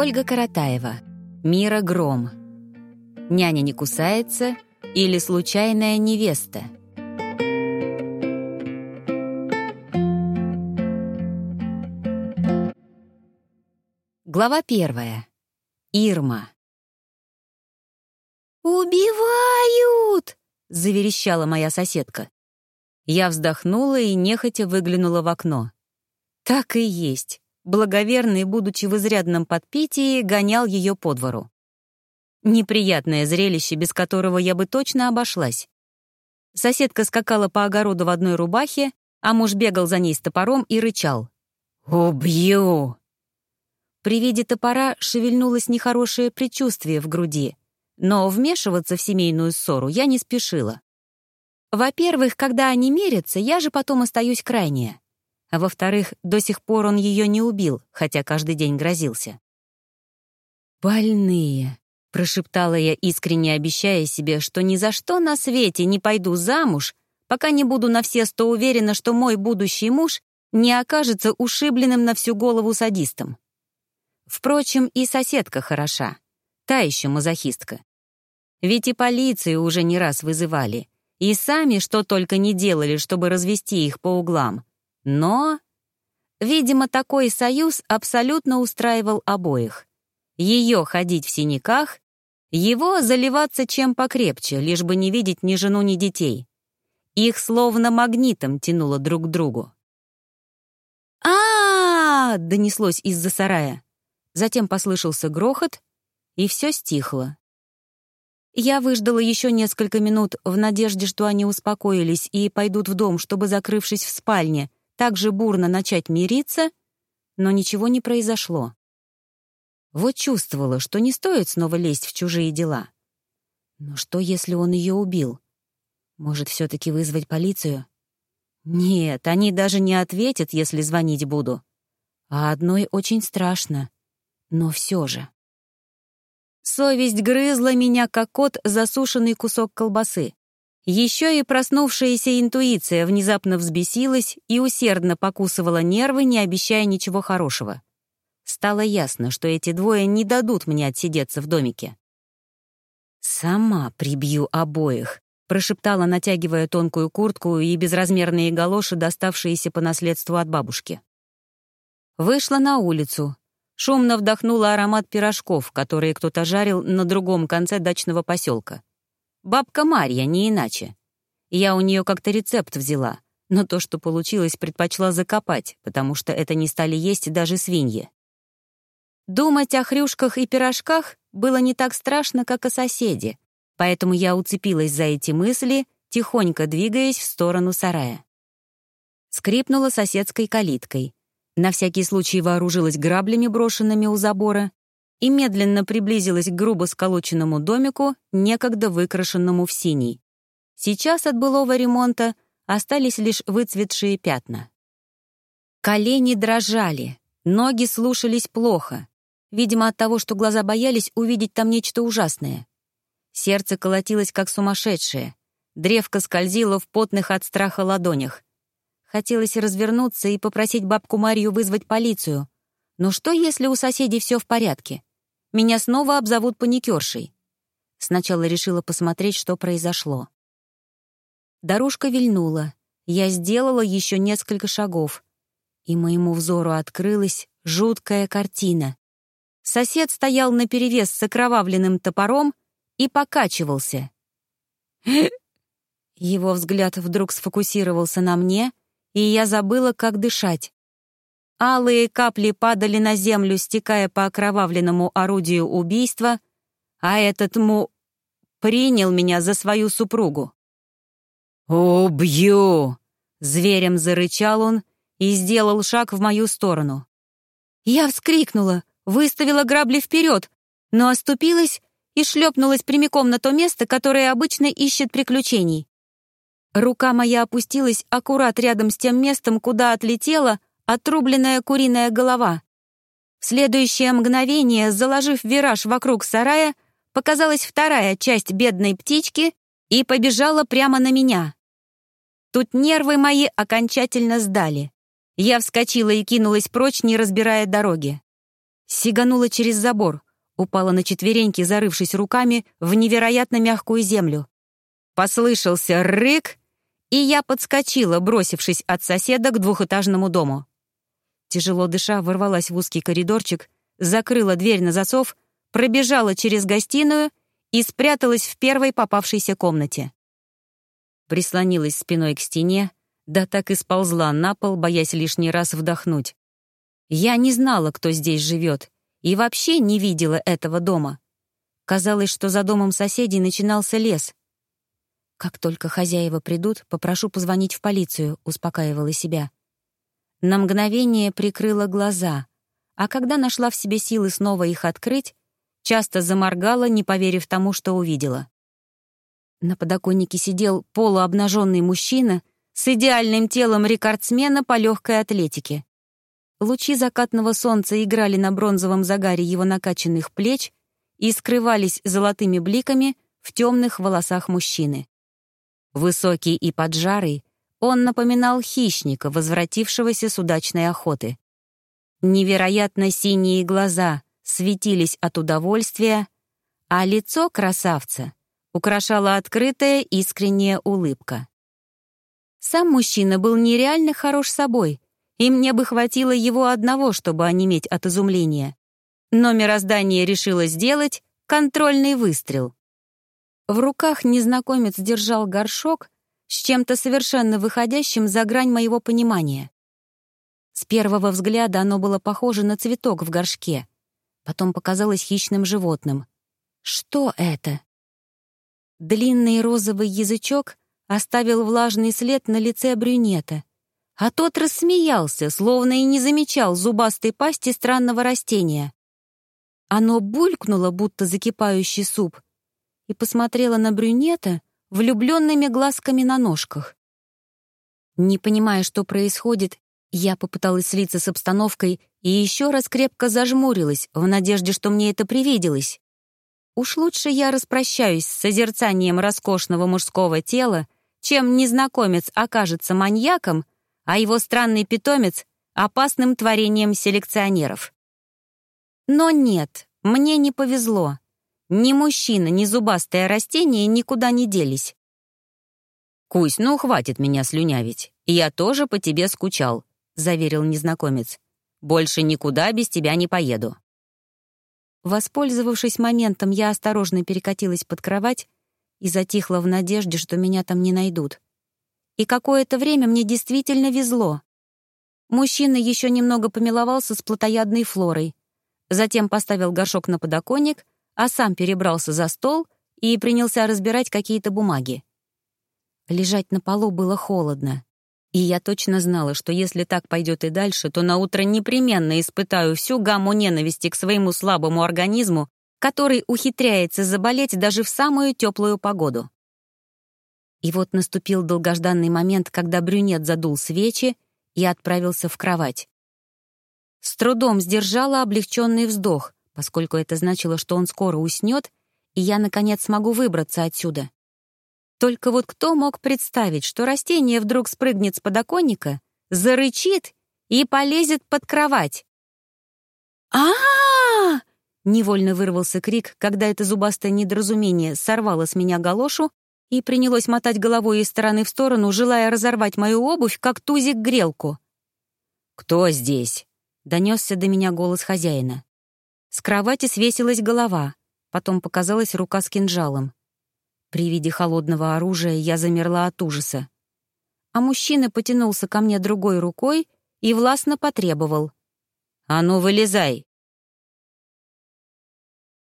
Ольга Каратаева. Мира Гром. Няня не кусается или случайная невеста. Глава первая. Ирма. «Убивают!» — заверещала моя соседка. Я вздохнула и нехотя выглянула в окно. Так и есть. Благоверный, будучи в изрядном подпитии, гонял ее по двору. Неприятное зрелище, без которого я бы точно обошлась. Соседка скакала по огороду в одной рубахе, а муж бегал за ней с топором и рычал. «Убью!» При виде топора шевельнулось нехорошее предчувствие в груди, но вмешиваться в семейную ссору я не спешила. Во-первых, когда они мерятся, я же потом остаюсь крайняя. А во-вторых, до сих пор он ее не убил, хотя каждый день грозился. «Больные», — прошептала я, искренне обещая себе, что ни за что на свете не пойду замуж, пока не буду на все сто уверена, что мой будущий муж не окажется ушибленным на всю голову садистом. Впрочем, и соседка хороша, та еще мазохистка. Ведь и полицию уже не раз вызывали, и сами что только не делали, чтобы развести их по углам. Но, видимо, такой союз абсолютно устраивал обоих. Ее ходить в синяках, его заливаться чем покрепче, лишь бы не видеть ни жену, ни детей. Их словно магнитом тянуло друг к другу. а, -а, -а донеслось из-за сарая. Затем послышался грохот, и все стихло. Я выждала еще несколько минут в надежде, что они успокоились и пойдут в дом, чтобы, закрывшись в спальне, так же бурно начать мириться, но ничего не произошло. Вот чувствовала, что не стоит снова лезть в чужие дела. Но что, если он ее убил? Может, все-таки вызвать полицию? Нет, они даже не ответят, если звонить буду. А одной очень страшно. Но все же. Совесть грызла меня, как кот, засушенный кусок колбасы. Еще и проснувшаяся интуиция внезапно взбесилась и усердно покусывала нервы, не обещая ничего хорошего. Стало ясно, что эти двое не дадут мне отсидеться в домике. «Сама прибью обоих», — прошептала, натягивая тонкую куртку и безразмерные галоши, доставшиеся по наследству от бабушки. Вышла на улицу, Шумно вдохнула аромат пирожков, которые кто-то жарил на другом конце дачного поселка. Бабка Марья, не иначе. Я у нее как-то рецепт взяла, но то, что получилось, предпочла закопать, потому что это не стали есть даже свиньи. Думать о хрюшках и пирожках было не так страшно, как о соседе, поэтому я уцепилась за эти мысли, тихонько двигаясь в сторону сарая. Скрипнула соседской калиткой. На всякий случай вооружилась граблями, брошенными у забора, и медленно приблизилась к грубо сколоченному домику, некогда выкрашенному в синий. Сейчас от былого ремонта остались лишь выцветшие пятна. Колени дрожали, ноги слушались плохо, видимо, от того, что глаза боялись увидеть там нечто ужасное. Сердце колотилось, как сумасшедшее, древко скользило в потных от страха ладонях. Хотелось развернуться и попросить бабку Марию вызвать полицию. Но что, если у соседей все в порядке? Меня снова обзовут паникершей. Сначала решила посмотреть, что произошло. Дорожка вильнула. Я сделала еще несколько шагов. И моему взору открылась жуткая картина. Сосед стоял наперевес с окровавленным топором и покачивался. Его взгляд вдруг сфокусировался на мне, и я забыла, как дышать. Алые капли падали на землю, стекая по окровавленному орудию убийства, а этот му... принял меня за свою супругу. «Убью!» — зверем зарычал он и сделал шаг в мою сторону. Я вскрикнула, выставила грабли вперед, но оступилась и шлепнулась прямиком на то место, которое обычно ищет приключений. Рука моя опустилась аккурат рядом с тем местом, куда отлетела отрубленная куриная голова. В следующее мгновение, заложив вираж вокруг сарая, показалась вторая часть бедной птички и побежала прямо на меня. Тут нервы мои окончательно сдали. Я вскочила и кинулась прочь, не разбирая дороги. Сиганула через забор, упала на четвереньки, зарывшись руками в невероятно мягкую землю. Послышался рык, и я подскочила, бросившись от соседа к двухэтажному дому. Тяжело дыша, ворвалась в узкий коридорчик, закрыла дверь на засов, пробежала через гостиную и спряталась в первой попавшейся комнате. Прислонилась спиной к стене, да так и сползла на пол, боясь лишний раз вдохнуть. Я не знала, кто здесь живет, и вообще не видела этого дома. Казалось, что за домом соседей начинался лес. «Как только хозяева придут, попрошу позвонить в полицию», — успокаивала себя. На мгновение прикрыла глаза, а когда нашла в себе силы снова их открыть, часто заморгала, не поверив тому, что увидела. На подоконнике сидел полуобнаженный мужчина с идеальным телом рекордсмена по легкой атлетике. Лучи закатного солнца играли на бронзовом загаре его накачанных плеч и скрывались золотыми бликами в темных волосах мужчины. Высокий и поджарый, он напоминал хищника, возвратившегося с удачной охоты. Невероятно синие глаза светились от удовольствия, а лицо красавца украшала открытая искренняя улыбка. Сам мужчина был нереально хорош собой — и мне бы хватило его одного, чтобы онеметь от изумления. Но мироздание решило сделать контрольный выстрел. В руках незнакомец держал горшок с чем-то совершенно выходящим за грань моего понимания. С первого взгляда оно было похоже на цветок в горшке, потом показалось хищным животным. Что это? Длинный розовый язычок оставил влажный след на лице брюнета, а тот рассмеялся, словно и не замечал зубастой пасти странного растения. Оно булькнуло, будто закипающий суп, и посмотрело на брюнета влюбленными глазками на ножках. Не понимая, что происходит, я попыталась слиться с обстановкой и еще раз крепко зажмурилась, в надежде, что мне это привиделось. Уж лучше я распрощаюсь с созерцанием роскошного мужского тела, чем незнакомец окажется маньяком — а его странный питомец — опасным творением селекционеров. Но нет, мне не повезло. Ни мужчина, ни зубастое растение никуда не делись. «Кусь, ну хватит меня слюнявить. Я тоже по тебе скучал», — заверил незнакомец. «Больше никуда без тебя не поеду». Воспользовавшись моментом, я осторожно перекатилась под кровать и затихла в надежде, что меня там не найдут. И какое-то время мне действительно везло. Мужчина еще немного помиловался с плотоядной флорой, затем поставил горшок на подоконник, а сам перебрался за стол и принялся разбирать какие-то бумаги. Лежать на полу было холодно. И я точно знала, что если так пойдет и дальше, то на утро непременно испытаю всю гамму ненависти к своему слабому организму, который ухитряется заболеть даже в самую теплую погоду. И вот наступил долгожданный момент, когда брюнет задул свечи и отправился в кровать. С трудом сдержала облегченный вздох, поскольку это значило, что он скоро уснет, и я, наконец, смогу выбраться отсюда. Только вот кто мог представить, что растение вдруг спрыгнет с подоконника, зарычит и полезет под кровать? а, Невольно вырвался крик, когда это зубастое недоразумение сорвало с меня галошу и принялось мотать головой из стороны в сторону, желая разорвать мою обувь, как тузик грелку. «Кто здесь?» — донесся до меня голос хозяина. С кровати свесилась голова, потом показалась рука с кинжалом. При виде холодного оружия я замерла от ужаса. А мужчина потянулся ко мне другой рукой и властно потребовал. «А ну, вылезай!